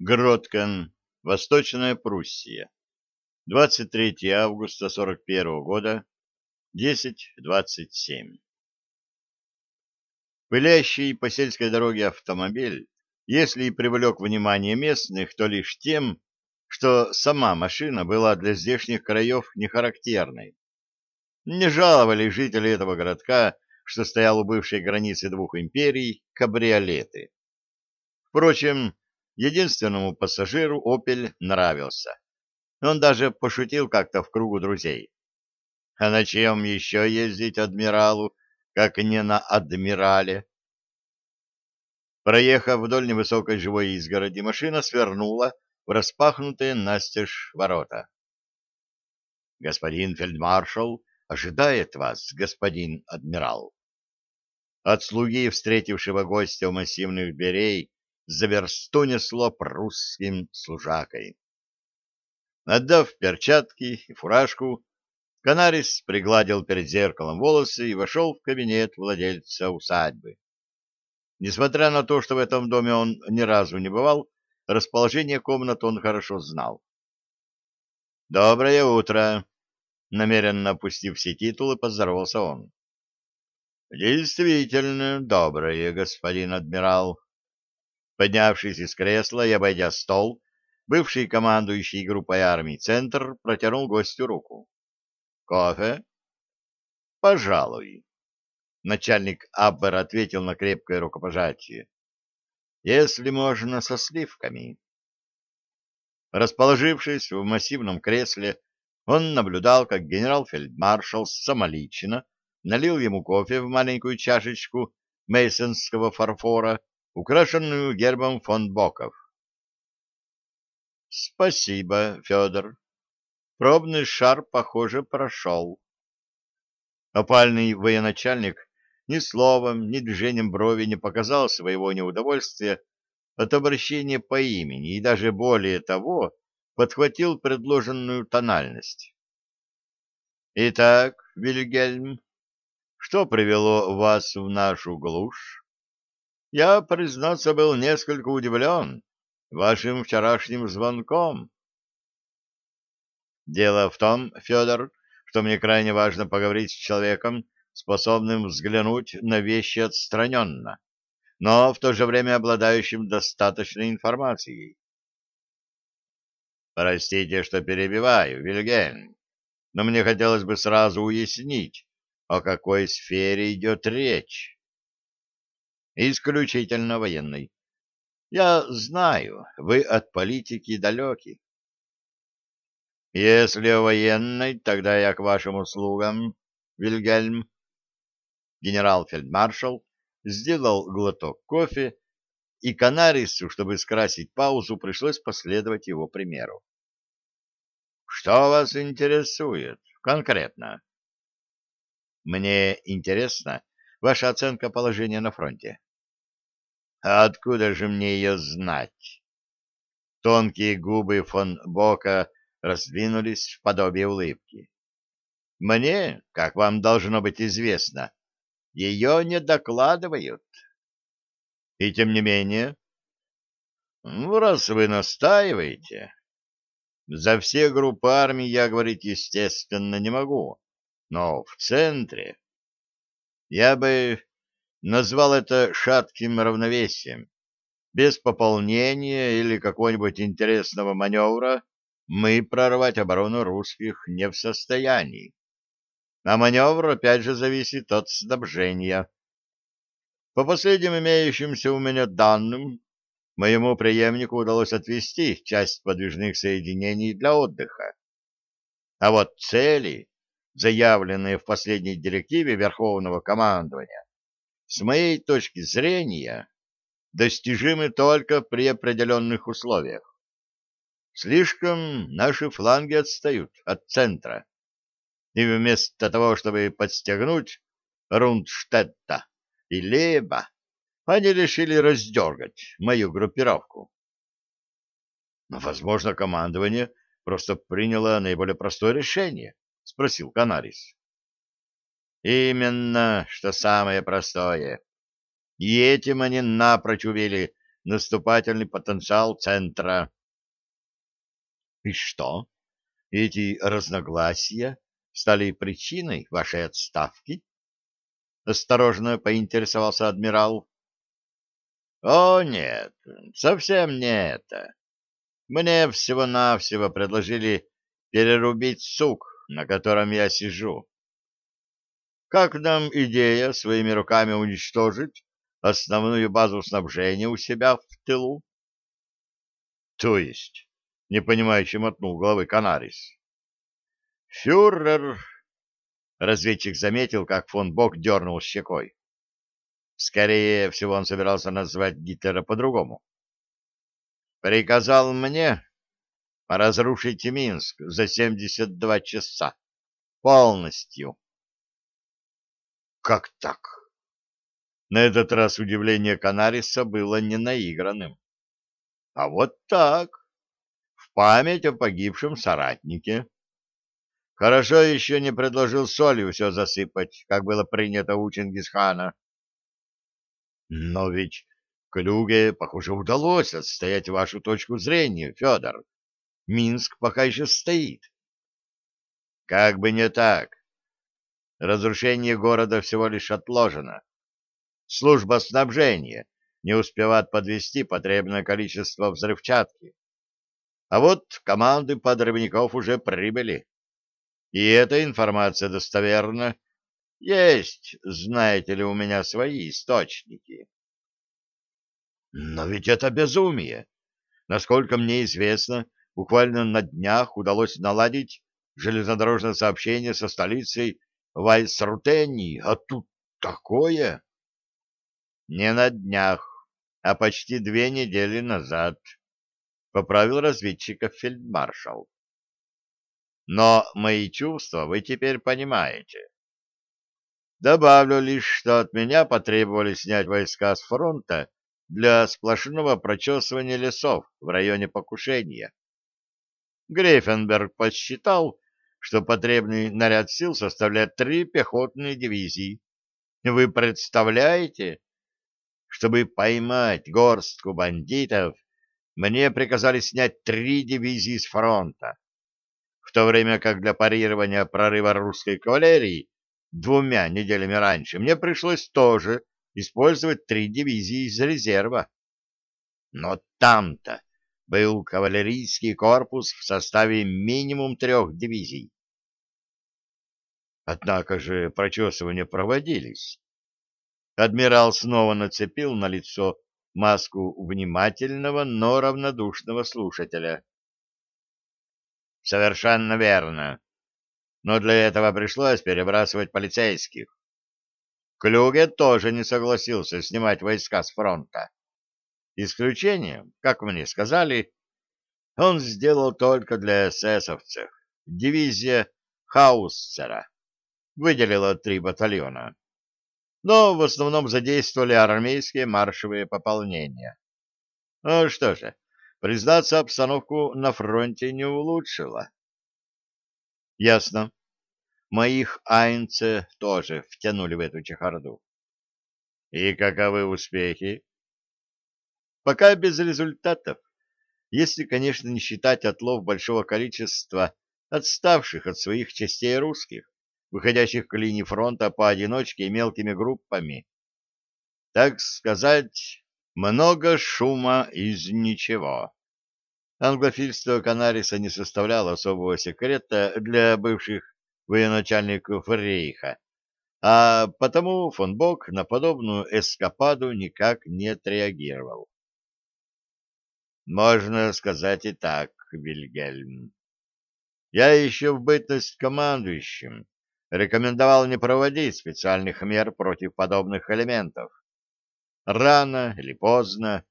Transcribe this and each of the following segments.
Гроткан, Восточная Пруссия. 23 августа 41 года, 10.27. Пылящий по сельской дороге автомобиль, если и привлек внимание местных, то лишь тем, что сама машина была для здешних краев нехарактерной. Не жаловали жители этого городка, что стоял у бывшей границы двух империй, кабриолеты. Впрочем, единственному пассажиру «Опель» нравился. Он даже пошутил как-то в кругу друзей. А на чем еще ездить адмиралу, как не на адмирале? Проехав вдоль невысокой живой изгороди, машина свернула в распахнутые настежь ворота. «Господин фельдмаршал ожидает вас, господин адмирал». От слуги, встретившего гостя у массивных дверей, за версту несло прусским служакой. Отдав перчатки и фуражку, Канарис пригладил перед зеркалом волосы и вошел в кабинет владельца усадьбы. Несмотря на то, что в этом доме он ни разу не бывал, расположение комнат он хорошо знал. «Доброе утро!» — намеренно опустив все титулы, поздоровался он. «Действительно доброе, господин адмирал!» Поднявшись из кресла и обойдя стол, бывший командующий группой армий «Центр» протянул гостю руку. «Кофе?» «Пожалуй». Начальник Аббер ответил на крепкое рукопожатие. «Если можно, со сливками». Расположившись в массивном кресле, он наблюдал, как генерал-фельдмаршал самолично налил ему кофе в маленькую чашечку мейсонского фарфора украшенную гербом фон Боков. Спасибо, Федор. Пробный шар, похоже, прошел. Опальный военачальник ни словом, ни движением брови не показал своего неудовольствия от обращения по имени и даже более того подхватил предложенную тональность. Итак, Вильгельм, что привело вас в нашу глушь? Я, признаться, был несколько удивлен вашим вчерашним звонком. Дело в том, Федор, что мне крайне важно поговорить с человеком, способным взглянуть на вещи отстраненно, но в то же время обладающим достаточной информацией. Простите, что перебиваю, Вильгельм, но мне хотелось бы сразу уяснить, о какой сфере идет речь исключительно военной. Я знаю, вы от политики далеки. Если о военной, тогда я к вашим услугам, Вильгельм. Генерал-фельдмаршал сделал глоток кофе, и Канарису, чтобы скрасить паузу, пришлось последовать его примеру. Что вас интересует конкретно? Мне интересно ваша оценка положения на фронте. А откуда же мне ее знать? Тонкие губы фон Бока раздвинулись в подобие улыбки. Мне, как вам должно быть известно, ее не докладывают. И тем не менее, ну, раз вы настаиваете, за все группы армий я говорить, естественно, не могу, но в центре я бы назвал это шатким равновесием. Без пополнения или какого-нибудь интересного маневра мы прорвать оборону русских не в состоянии. А маневр, опять же, зависит от снабжения. По последним имеющимся у меня данным, моему преемнику удалось отвести часть подвижных соединений для отдыха. А вот цели, заявленные в последней директиве Верховного командования, с моей точки зрения, достижимы только при определенных условиях. Слишком наши фланги отстают от центра. И вместо того, чтобы подстегнуть Рундштетта и Леба, они решили раздергать мою группировку. Но, возможно, командование просто приняло наиболее простое решение, — спросил Канарис. Именно, что самое простое. И этим они напрочь увели наступательный потенциал центра. И что? Эти разногласия стали причиной вашей отставки? Осторожно поинтересовался адмирал. О, нет, совсем не это. Мне всего-навсего предложили перерубить сук, на котором я сижу. Как нам идея своими руками уничтожить основную базу снабжения у себя в тылу? То есть, непонимающе мотнул головой Канарис. Фюрер, разведчик заметил, как фон Бок дернул щекой. Скорее всего, он собирался назвать Гитлера по-другому. Приказал мне разрушить Минск за 72 часа. Полностью. Как так? На этот раз удивление Канариса было не наигранным. А вот так. В память о погибшем соратнике. Хорошо еще не предложил солью все засыпать, как было принято у Чингисхана. Но ведь Клюге, похоже, удалось отстоять вашу точку зрения, Федор. Минск пока еще стоит. Как бы не так. Разрушение города всего лишь отложено. Служба снабжения не успевает подвести потребное количество взрывчатки. А вот команды подрывников уже прибыли. И эта информация достоверна. Есть, знаете ли, у меня свои источники. Но ведь это безумие. Насколько мне известно, буквально на днях удалось наладить железнодорожное сообщение со столицей Вайсрутени, а тут такое? Не на днях, а почти две недели назад, поправил разведчиков фельдмаршал. Но мои чувства вы теперь понимаете. Добавлю лишь, что от меня потребовали снять войска с фронта для сплошного прочесывания лесов в районе покушения. Грейфенберг подсчитал, что потребный наряд сил составляет три пехотные дивизии. Вы представляете? Чтобы поймать горстку бандитов, мне приказали снять три дивизии с фронта, в то время как для парирования прорыва русской кавалерии двумя неделями раньше мне пришлось тоже использовать три дивизии из резерва. Но там-то был кавалерийский корпус в составе минимум трех дивизий. Однако же прочесывания проводились. Адмирал снова нацепил на лицо маску внимательного, но равнодушного слушателя. Совершенно верно. Но для этого пришлось перебрасывать полицейских. Клюге тоже не согласился снимать войска с фронта. Исключением, как мне сказали, он сделал только для эсэсовцев. Дивизия Хаусцера выделила три батальона. Но в основном задействовали армейские маршевые пополнения. Ну что же, признаться, обстановку на фронте не улучшила. Ясно моих айнце тоже втянули в эту чехарду. И каковы успехи? Пока без результатов, если, конечно, не считать отлов большого количества отставших от своих частей русских, выходящих к линии фронта поодиночке и мелкими группами. Так сказать, много шума из ничего. Англофильство Канариса не составляло особого секрета для бывших военачальников Рейха, а потому фон Бок на подобную эскападу никак не отреагировал. Можно сказать и так, Вильгельм. Я еще в бытность командующим рекомендовал не проводить специальных мер против подобных элементов. Рано или поздно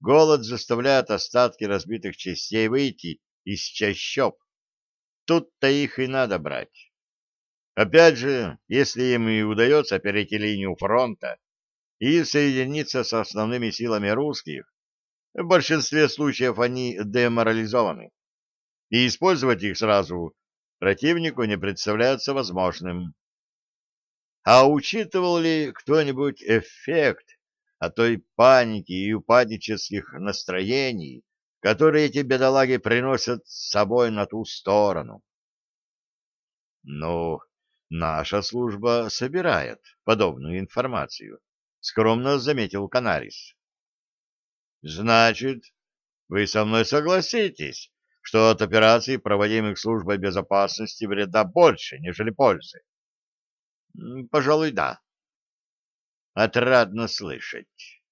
голод заставляет остатки разбитых частей выйти из чащоб. Тут-то их и надо брать. Опять же, если им и удается перейти линию фронта и соединиться с основными силами русских, в большинстве случаев они деморализованы, и использовать их сразу противнику не представляется возможным. А учитывал ли кто-нибудь эффект о той панике и упаднических настроений, которые эти бедолаги приносят с собой на ту сторону. Ну, наша служба собирает подобную информацию, скромно заметил Канарис. Значит, вы со мной согласитесь, что от операций, проводимых службой безопасности, вреда больше, нежели пользы? Пожалуй, да. Отрадно слышать.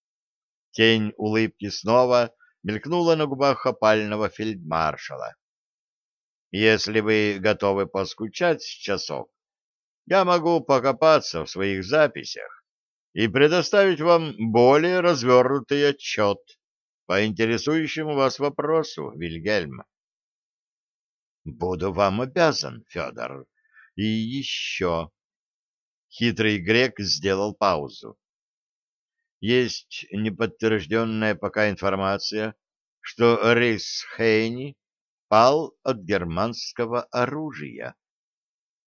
Тень улыбки снова мелькнула на губах опального фельдмаршала. Если вы готовы поскучать с часов, я могу покопаться в своих записях и предоставить вам более развернутый отчет по интересующему вас вопросу, Вильгельм. Буду вам обязан, Федор. И еще. Хитрый грек сделал паузу. Есть неподтвержденная пока информация, что рейс Хейни пал от германского оружия.